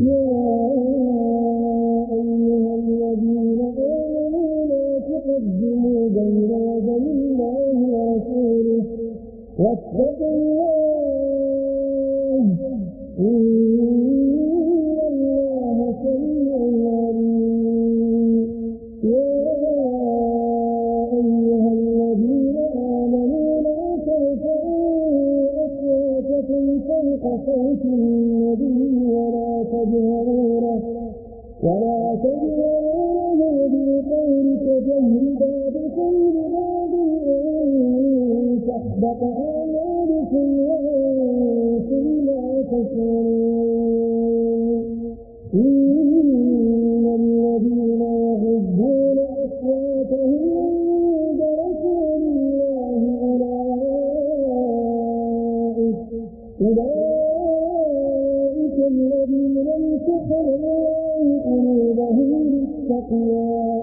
Yeah. ولا تجهروا له بالقول كجهر بعضكم لبعض أن تحبط أعمالكم وأنتم لا تشعرون قلوبهم للتقوى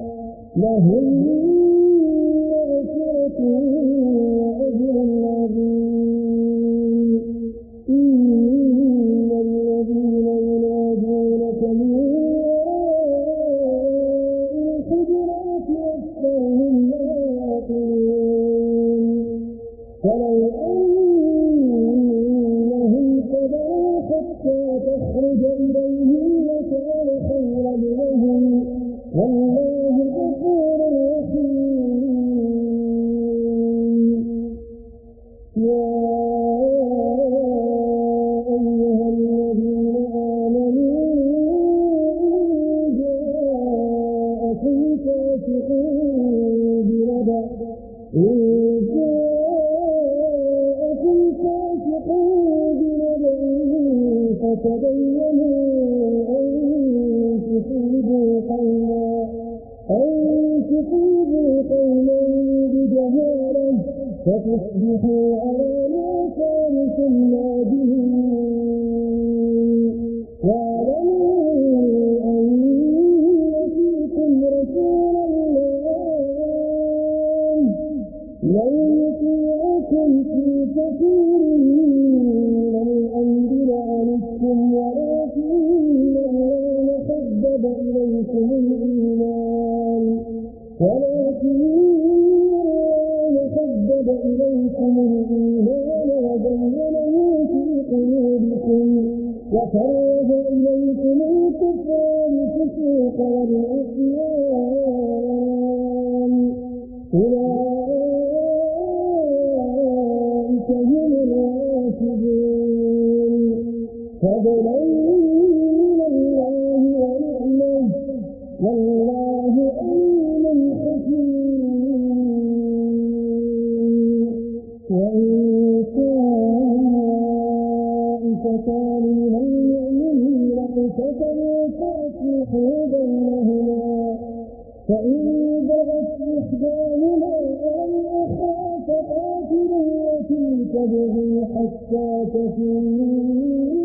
لهم مغفرة جاءكم فاسق بنبأ إن جاءكم فاسق بنبأ فتبينوا أن تصيبوا قوما أن تصيبوا قوما بجهالة فتصبحوا على ما فعلتم نادمين لن يطيعكم في كثير من الأمر لعنتم ولكن الله حبب إليكم الإيمان ولكن الله حبب إليكم الإيمان وزينه في قلوبكم وكره إليكم الكفر والفسوق والعصيان. فضلا الله ونعمه والله عليم حكيم وإن طائفتان من المؤمنين اقتتلوا فأصلحوا بينهما فإن بغت إحداهما على الأخرى فقاتلوا التي تبغي حتى تفيء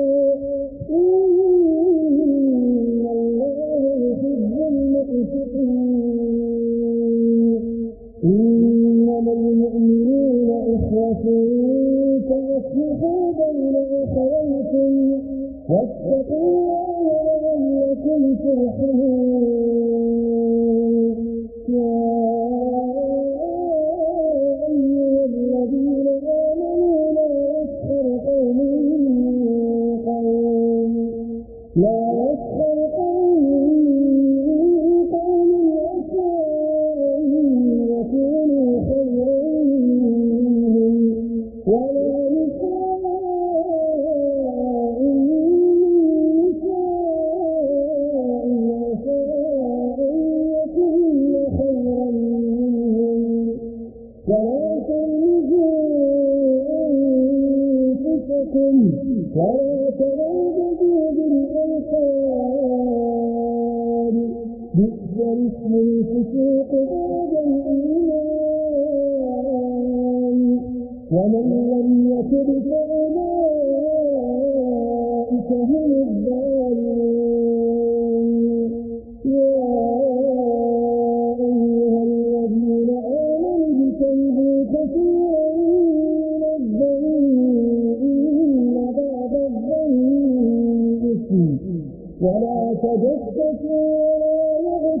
لا يسخر بئس الاسم الفسوق بعد الإيمان ومن لم يتب فأولئك هم الظالمون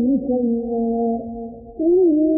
你送我，你。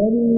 very